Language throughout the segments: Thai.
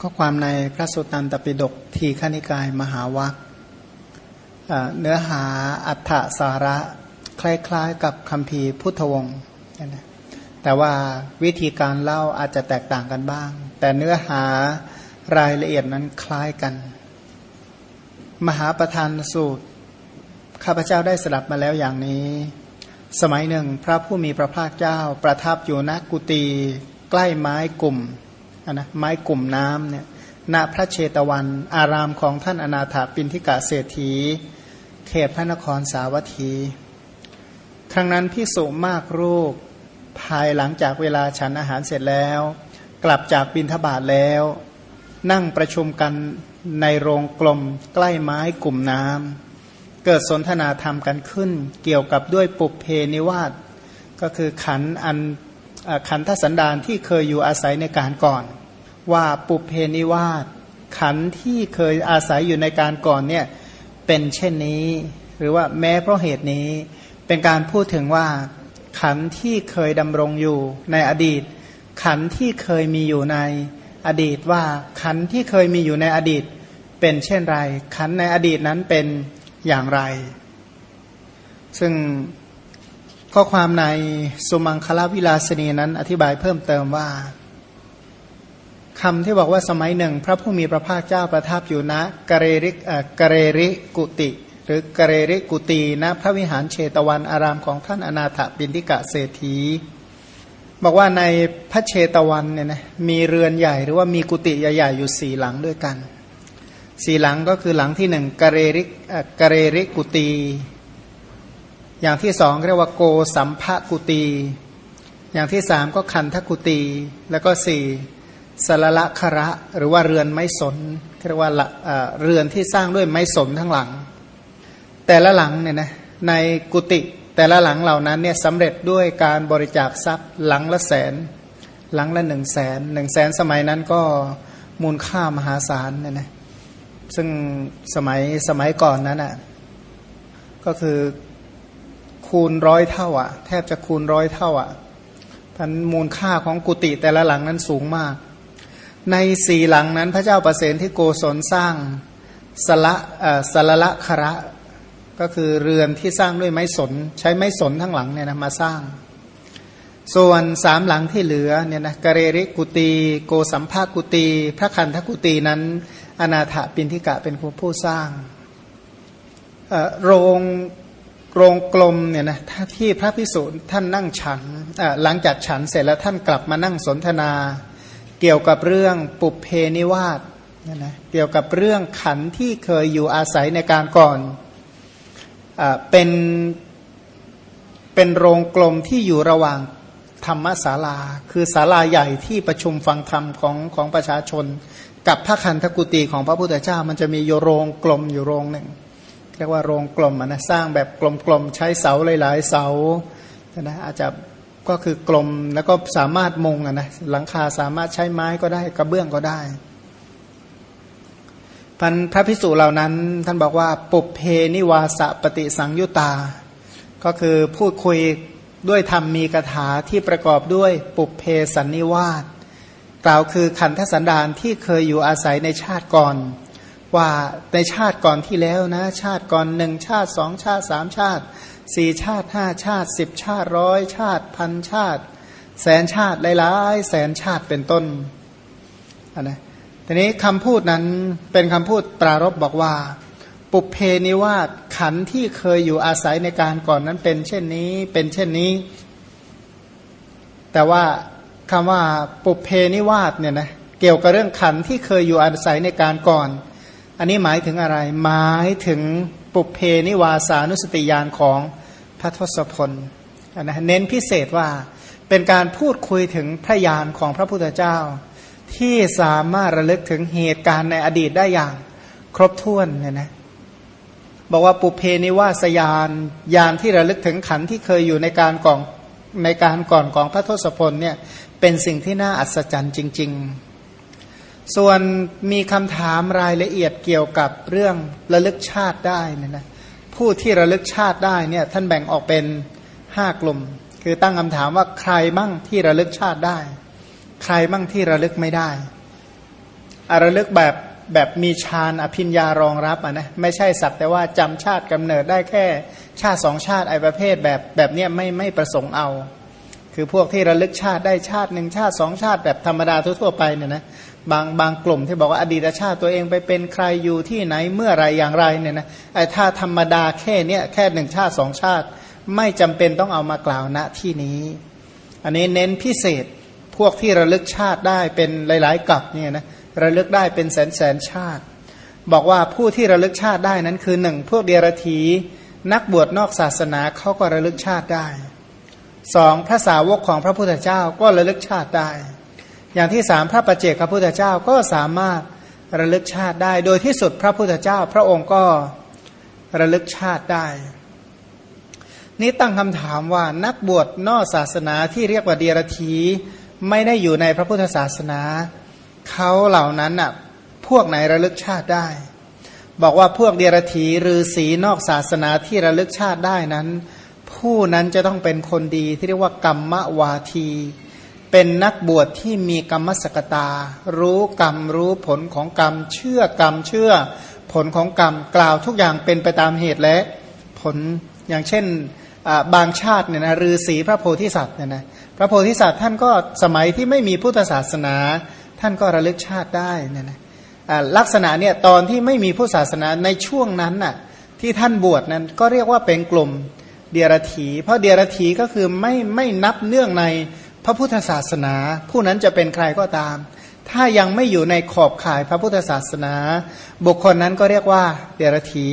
ข้อความในพระสุตตันตปิฎกทีขณิกายมหาวัคเนื้อหาอัฏฐสาระคล้ายๆกับคำพีพุทธวงศ์นะแต่ว่าวิธีการเล่าอาจจะแตกต่างกันบ้าง แต่เนื้อหารายละเอียดนั้นคล้ายกัน มหาประธานสูตร ข้าพเจ้าได้สดับมาแล้วอย่างนี้ สมัยหนึ่งพระผู้มีพระภาคเจ้าประทับอยู่ณกุฏิใกล้ไม้กลุ่ม นะไม้กลุ่มน้ำเนี่ยณพระเชตวัน อารามของท่านอนาถาปินทิกาเศรษฐี เขตพระนครสาวัตถี ครั้งนั้นพิสุมากรูปภายหลังจากเวลาฉันอาหารเสร็จแล้ว กลับจากบินทบาทแล้ว นั่งประชุมกันในโรงกลมใกล้ไม้กลุ่มน้ำเกิดสนทนาธรรมกันขึ้น เกี่ยวกับด้วยปุเพนิวาสก็คือขันอัน ขันทสันดานที่เคยอยู่อาศัยในการก่อน ว่าปุเพนิวาสขันที่เคยอาศัยอยู่ในการก่อนเนี่ยเป็นเช่นนี้ หรือว่าแม้เพราะเหตุนี้เป็นการพูดถึงว่าขันที่เคยดำรงอยู่ในอดีต ขันที่เคยมีอยู่ในอดีตว่าขันที่เคยมีอยู่ในอดีต เป็นเช่นไร ขันในอดีตนั้นเป็นอย่างไร ซึ่ง ข้อความในสุมังคลาวิลาสนีนั้น อธิบายเพิ่มเติมว่าคำที่บอกว่าสมัยหนึ่ง พระผู้มีพระภาคเจ้าประทับอยู่ณกเรริกเรริกุติ หรือกเรริกุตีณพระวิหารเชตวันอารามของท่านอนาถบินทิกะเศรษฐีบอกว่าในพระเชตวันเนี่ยนะมีเรือนใหญ่หรือว่ามีกุฏิใหญ่ๆอยู่สี่หลังด้วยกันสี่หลังก็คือหลังที่หนึ่งกเรริกกเรริกุตี อย่างที่สองเรียกว่าโกสัมภกุตี อย่างที่สามก็คันทกุตี แล้วก็สี่สละละคระหรือว่าเรือนไม้สนเรียกว่าเรือนที่สร้างด้วยไม้สนทั้งหลัง แต่ละหลังเนี่ยนะในกุฏิแต่ละหลังเหล่านั้นเนี่ยสำเร็จด้วยการบริจาคทรัพย์หลังละแสน หลังละหนึ่งแสนหนึ่งแสนสมัยนั้นก็มูลค่ามหาศาลเนี่ยนะซึ่งสมัยสมัยก่อนนั้นอะก็คือ คูณร้อยเท่าอะ แทบจะคูณร้อยเท่าอะพันมูลค่าของกุฏิแต่ละหลังนั้นสูงมาก ในสี่หลังนั้นพระเจ้าประเสนที่โกศลสร้างสละสละละคระก็คือเรือนที่สร้างด้วยไม้สน ใช้ไม้สนทั้งหลังเนี่ยนะมาสร้าง ส่วนสามหลังที่เหลือเนี่ยนะกเรริกุตีโกสัมภากุตีพระคันทกุตีนั้น อนาถปินทิกะเป็นผู้สร้างโรง โรงกลมเนี่ยนะถ้าที่พระพิสุท่านนั่งฉันหลังจากฉันเสร็จแล้วท่านกลับมานั่งสนทนา เกี่ยวกับเรื่องปุเพนิวาสเนี่ยนะเกี่ยวกับเรื่องขันที่เคยอยู่อาศัยในการก่อนเป็นเป็นโรงกลมที่อยู่ระหว่างธรรมศาลา คือศาลาใหญ่ที่ประชุมฟังธรรมของของประชาชน กับพระคันธกุตีของพระพุทธเจ้า มันจะมีโยโรงกลมอยู่โรงหนึ่ง เรียกว่าโรงกลมนะสร้างแบบกลมๆใช้เสาหลายๆเสานะอาจจะก็คือกลมแล้วก็สามารถมงนะหลังคาสามารถใช้ไม้ก็ได้กระเบื้องก็ได้พันพระพิสุเหล่านั้นท่านบอกว่าปุเพนิวาสปฏิสังยุตา ก็คือพูดคุยด้วยธรรมมีคาถาที่ประกอบด้วยปุเพสันนิวาสกล่าวคือขันธสันดานที่เคยอยู่อาศัยในชาติก่อน ว่าในชาติก่อนที่แล้วนะ ชาติก่อนหนึ่งชาติสองชาติสามชาติสี่ชาติห้าชาติสิบชาติร้อยชาติพันชาติ แสนชาติหลายๆแสนชาติเป็นต้นนนะทีนี้คำพูดนั้นเป็นคำพูดปรารบบอกว่า ปุเพนิวาสขันที่เคยอยู่อาศัยในการก่อนนั้นเป็นเช่นนี้เป็นเช่นนี้ แต่ว่าคำว่าปุเพนิวาสเนี่ยนะเกี่ยวกับเรื่องขันที่เคยอยู่อาศัยในการก่อน อันนี้หมายถึงอะไร หมายถึงปุเพนิวาสานุสติยานของพระทศพลนะเน้นพิเศษว่าเป็นการพูดคุยถึงพระยานของพระพุทธเจ้า ที่สามารถระลึกถึงเหตุการณ์ในอดีตได้อย่างครบถ้วนเนี่ยนะบอกว่าปุเพนิวาสยานยานที่ระลึกถึงขันที่เคยอยู่ในการก่อนในการก่อนของพระทศพลเนี่ยเป็นสิ่งที่น่าอัศจรรย์จริง ๆ ส่วนมีคำถามรายละเอียดเกี่ยวกับเรื่องระลึกชาติได้นะนะผู้ที่ระลึกชาติได้เนี่ยท่านแบ่งออกเป็นห้ากลุ่ม คือตั้งคำถามว่าใครมั่งที่ระลึกชาติได้ ใครบ้างที่ระลึกไม่ได้อระลึกแบบแบบมีฌานอภิญญารองรับอะนะไม่ใช่สักแต่ว่าจำชาติกำเนิดได้แค่ชาติสองชาติไอประเภทแบบแบบเนี้ยไม่ไม่ประสงค์เอา คือพวกที่ระลึกชาติได้ชาติหนึ่งชาติสองชาติแบบธรรมดาทั่วๆไปเนี่ยนะบางบางกลุ่มที่บอกว่าอดีตชาติตัวเองไปเป็นใครอยู่ที่ไหนเมื่อไรอย่างไรเนี่ยนะไอ้ถ้าธรรมดาแค่เนี้ยแค่หนึ่งชาติสองชาติ ไม่จำเป็นต้องเอามากล่าวณที่นี้ อันนี้เน้นพิเศษพวกที่ระลึกชาติได้เป็นหลาย ๆกับเนี่ยนะระลึกได้เป็นแสนแสนชาติ บอกว่าผู้ที่ระลึกชาติได้นั้นคือหนึ่งพวกเดียรถีนักบวชนอกศาสนาเขาก็ระลึกชาติได้ สองพระสาวกของพระพุทธเจ้าก็ระลึกชาติได้ อย่างที่สามพระประเจกพระพุทธเจ้าก็สามารถระลึกชาติได้ โดยที่สุดพระพุทธเจ้า พระองค์ก็ระลึกชาติได้ นี่ตั้งคำถามว่านักบวชนอกศาสนาที่เรียกว่าเดียรถีไม่ได้อยู่ในพระพุทธศาสนา เขาเหล่านั้นน่ะพวกไหนระลึกชาติได้ บอกว่าพวกเดียรถีหรือสีนอกศาสนาที่ระลึกชาติได้นั้น ผู้นั้นจะต้องเป็นคนดีที่เรียกว่ากรรมวาที เป็นนักบวชที่มีกรรมสกตา รู้กรรมรู้ผลของกรรม เชื่อกรรมเชื่อผลของกรรมกล่าวทุกอย่างเป็นไปตามเหตุและผลอย่างเช่นบางชาติเนี่ยนะฤาษีพระโพธิสัตว์เนี่ยนะพระโพธิสัตว์ท่านก็สมัยที่ไม่มีพุทธศาสนา ท่านก็ระลึกชาติได้เนี่ยนะลักษณะเนี่ยตอนที่ไม่มีผู้ศาสนาในช่วงนั้นน่ะที่ท่านบวชนั้นก็เรียกว่าเป็นกลุ่ม เดียรถีเพราะเดียรถีก็คือไม่ไม่นับเนื่องในพระพุทธศาสนา ผู้นั้นจะเป็นใครก็ตาม ถ้ายังไม่อยู่ในขอบข่ายพระพุทธศาสนา บุคคลนั้นก็เรียกว่าเดียรถี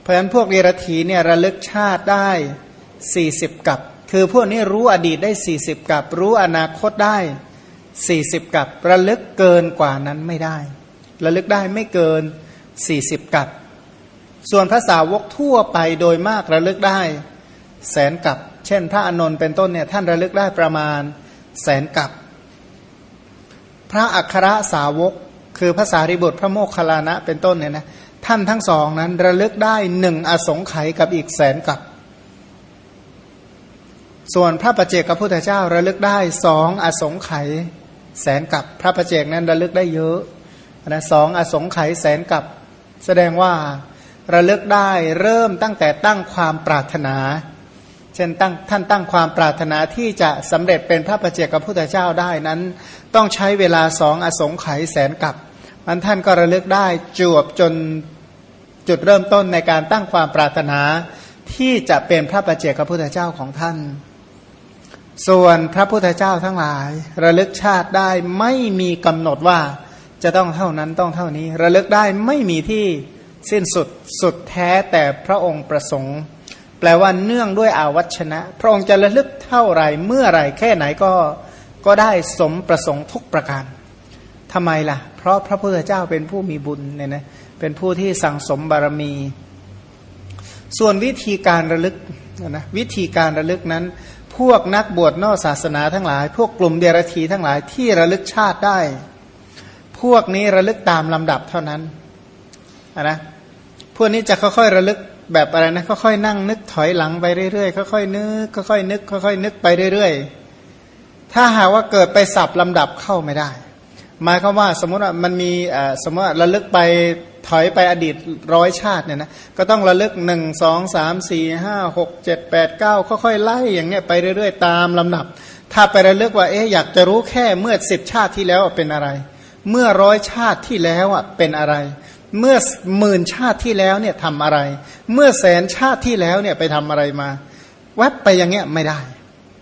เพราะฉะนั้นพวกเดียรถีเนี่ยระลึกชาติได้ 40 กับ คือพวกนี้รู้อดีตได้ 40 กับ รู้อนาคตได้สี่สิบกับ ระลึกเกินกว่านั้นไม่ได้ ระลึกได้ไม่เกินสี่สิบกับ ส่วนภาษาวกทั่วไปโดยมากระลึกได้ แสนกับ เช่น พระอนนท์เป็นต้นเนี่ยท่านระลึกได้ประมาณแสนกับ พระอัครสาวก คือภาษาริบุตรพระโมคคัลลานะเป็นต้นเนี่ยนะท่านทั้งสองนั้นระลึกได้หนึ่งอสงไขยกับอีกแสนกับ ส่วนพระประเจกพระพุทธเจ้าระลึกได้สองอสงไขยแสนกับ พระประเจกนั้นระลึกได้เยอะนะสองอสงไขยแสนกับ แสดงว่า ระลึกได้เริ่มตั้งแต่ตั้งความปรารถนา เช่นตั้งท่านตั้งความปรารถนาที่จะสำเร็จเป็นพระประเจกับพุทธเจ้าได้นั้น ต้องใช้เวลาสองอสงไขยแสนกับมันท่านก็ระลึกได้จวบจนจุดเริ่มต้นในการตั้งความปรารถนาที่จะเป็นพระประเจกับพุทธเจ้าของท่าน ส่วนพระพุทธเจ้าทั้งหลาย ระลึกชาติได้ไม่มีกำหนดว่าจะต้องเท่านั้นต้องเท่านี้ ระลึกได้ไม่มีที่ สิ้นสุดสุดแท้แต่พระองค์ประสงค์ แปลว่าเนื่องด้วยอาวัชนะ พระองค์จะระลึกเท่าไรเมื่อไรแค่ไหนก็ก็ได้สมประสงค์ทุกประการทำไมล่ะ เพราะพระพุทธเจ้าเป็นผู้มีบุญเนี่ยนะเป็นผู้ที่สั่งสมบารมี ส่วนวิธีการระลึกนะวิธีการระลึกนั้น พวกนักบวชนอกศาสนาทั้งหลาย พวกกลุ่มเดรัจีทั้งหลายที่ระลึกชาติได้ พวกนี้ระลึกตามลำดับเท่านั้นนะ พวกนี้จะค่อยๆระลึกแบบอะไรนะค่อยๆนั่งนึกถอยหลังไปเรื่อยๆค่อยๆนึกค่อยๆนึกค่อยๆนึกไปเรื่อยๆ ถ้าหากว่าเกิดไปสับลำดับเข้าไม่ได้ หมายความว่าสมมติว่ามันมีสมมติว่าระลึกไปถอยไปอดีตร้อยชาติเนี่ยนะก็ต้องระลึกหนึ่งสองสามสี่ห้าหกเจ็ดแปดเก้าค่อยๆไล่อย่างเงี้ยไปเรื่อยๆ ตามลำดับ ถ้าไประลึกว่าเอ๊ะอยากจะรู้แค่เมื่อสิบชาติที่แล้วเป็นอะไร เมื่อร้อยชาติที่แล้วอะเป็นอะไร เมื่อหมื่นชาติที่แล้วเนี่ยทำอะไร เมื่อแสนชาติที่แล้วเนี่ยไปทำอะไรมา แวบไปอย่างเงี้ยไม่ได้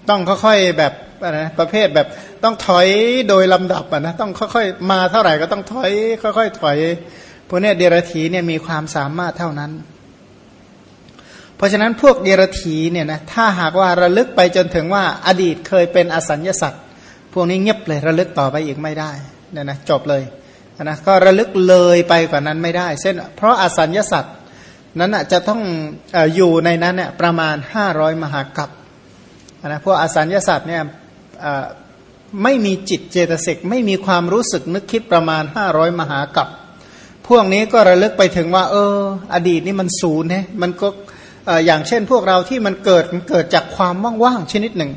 ต้องค่อยๆแบบอะไรนะประเภทแบบต้องถอยโดยลำดับอะนะต้องค่อยๆ มาเท่าไหร่ก็ต้องถอย ค่อยๆถอยพวกเนี้เดรธีเนี่ยมีความสามารถเท่านั้น เพราะฉะนั้นพวกเดรธีเนี่ยนะถ้าหากว่าระลึกไปจนถึงว่าอดีตเคยเป็นอสัญญสัตว์พวกนี้เงียบเลยระลึกต่อไปอีกไม่ได้เนี่ยนะจบเลย นะก็ระลึกเลยไปกว่านั้นไม่ได้ เช่น เพราะอสัญญสัตว์นั้นจะต้องอยู่ในนั้นเนี่ยประมาณ 500 มหากัปนะพวกอสัญญสัตว์เนี่ยไม่มีจิตเจตสิกไม่มีความรู้สึกนึกคิดประมาณ 500 มหากัปพวกนี้ก็ระลึกไปถึงว่า เออ อดีตนี่มันศูนย์นะมันก็อย่างเช่นพวกเราที่มันเกิดเกิดจากความว่างๆชนิดหนึ่ง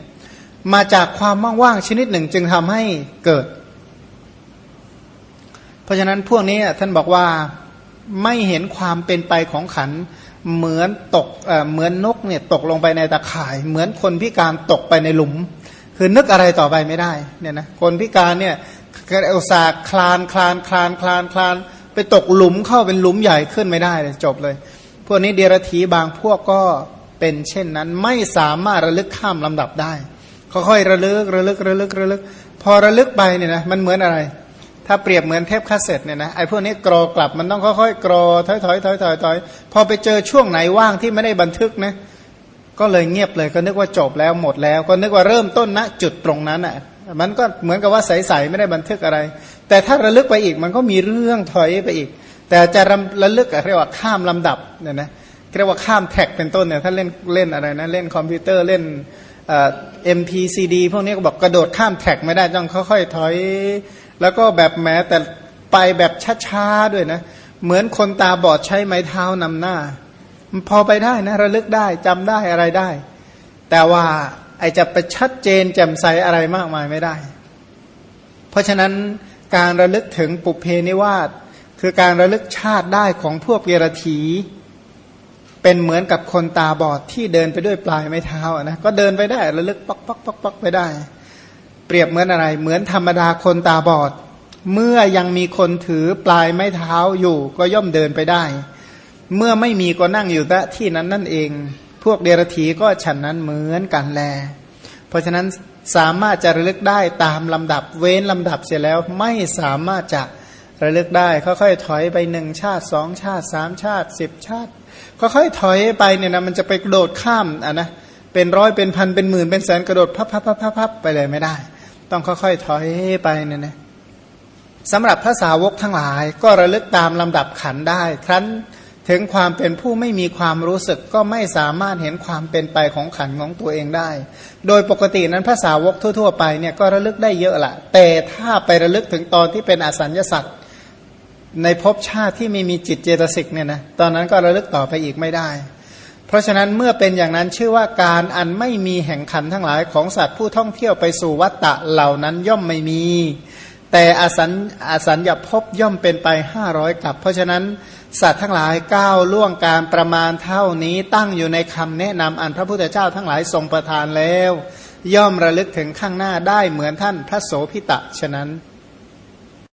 มาจากความว่างๆชนิดหนึ่ง จึงทำให้เกิด ราะฉะนั้นพวกนี้ท่านบอกว่าไม่เห็นความเป็นไปของขันเหมือนตกเหมือนนกเนี่ยตกลงไปในตะข่าย เหมือนคนพิการตกไปในหลุม คือนึกอะไรต่อไปไม่ได้เนี่ยนะคนพิการเนี่ยอุตสาห์คลานคลานคลานคลานคลานไปตกหลุมเข้าเป็นหลุมใหญ่ขึ้นไม่ได้เลยจบเลย พวกนี้เดรธีบางพวกก็เป็นเช่นนั้นไม่สามารถระลึกข้ามลำดับได้ค่อยๆระลึกระลึกระลึกระลึก พอระลึกไปเนี่ยนะมันเหมือนอะไร ถ้าเปรียบเหมือนเทปคาสเซ็ตเนี่ยนะไอ้พวกนี้กรอกลับมันต้องค่อยๆกรอถอยๆถอยๆถอยๆถอยพอไปเจอช่วงไหนว่างที่ไม่ได้บันทึกนะก็เลยเงียบเลยก็นึกว่าจบแล้วหมดแล้ว ก็นึกว่าเริ่มต้นณจุดตรงนั้นอะมันก็เหมือนกับว่าใสๆไม่ได้บันทึกอะไร แต่ถ้าระลึกไปอีกมันก็มีเรื่องถอยไปอีก แต่จะระลึกเรียกว่าข้ามลำดับเนี่ยนะเรียกว่าข้าม track เป็นต้นเนี่ยถ้าเล่นเล่นอะไรนะเล่นคอมพิวเตอร์เล่นMP ซีดีพวกนี้ก็บอกกระโดดข้าม track ไม่ได้ต้องค่อยๆถอย แล้วก็แบบแม้แต่ไปแบบช้าๆด้วยนะ เหมือนคนตาบอดใช้ไม้เท้านำหน้ามันพอไปได้นะ ระลึกได้จำได้อะไรได้ แต่ว่าไอ้จะไปชัดเจนแจ่มใสอะไรมากมายไม่ได้ เพราะฉะนั้นการระลึกถึงปุพเพนิวาสคือการระลึกชาติได้ของพวกเดียรถีย์เป็นเหมือนกับคนตาบอดที่เดินไปด้วยปลายไม้เท้านะก็เดินไปได้ระลึกปักปักปักปักไปได้ เปรียบเหมือนอะไร เหมือนธรรมดาคนตาบอด เมื่อยังมีคนถือปลายไม้เท้าอยู่ก็ย่อมเดินไปได้ เมื่อไม่มีก็นั่งอยู่ณที่นั้นนั่นเอง พวกเดรธีก็ฉันนั้นเหมือนกันแล เพราะฉะนั้นสามารถจะระลึกได้ตามลำดับเว้นลำดับเสร็จแล้วไม่สามารถจะระลึกได้ค่อยๆถอยไปหนึ่งชาติสองชาติสามชาติสิบชาติค่อยๆถอยไปเนี่ยนะมันจะไปกระโดดข้ามอะนะเป็นร้อยเป็นพันเป็นหมื่นเป็นแสนกระโดดพับพับพับพับไปเลยไม่ได้ ต้องค่อยๆถอยไปเนี่ยนะสำหรับพระสาวกทั้งหลาย ก็ระลึกตามลำดับขันได้ ครั้นถึงความเป็นผู้ไม่มีความรู้สึกก็ไม่สามารถเห็นความเป็นไปของขันของตัวเองได้ โดยปกตินั้นพระสาวกทั่ว ๆ ไปเนี่ยก็ระลึกได้เยอะละแต่ถ้าไประลึกถึงตอนที่เป็นอสัญญสัตว์ในภพชาติที่ไม่มีจิตเจตสิกเนี่ยนะตอนนั้นก็ระลึกต่อไปอีกไม่ได้ เพราะฉะนั้นเมื่อเป็นอย่างนั้นชื่อว่าการอันไม่มีแห่งขันทั้งหลายของสัตว์ผู้ท่องเที่ยวไปสู่วัตตะเหล่านั้นย่อมไม่มี แต่อสัญอสัญญาพบย่อมเป็นไปห้าร้อยกับ เพราะฉะนั้นสัตว์ทั้งหลายก้าวล่วงการประมาณเท่านี้ตั้งอยู่ในคำแนะนำอันพระพุทธเจ้าทั้งหลายทรงประทานแล้ว ย่อมระลึกถึงข้างหน้าได้เหมือนท่านพระโสพิตะฉะนั้น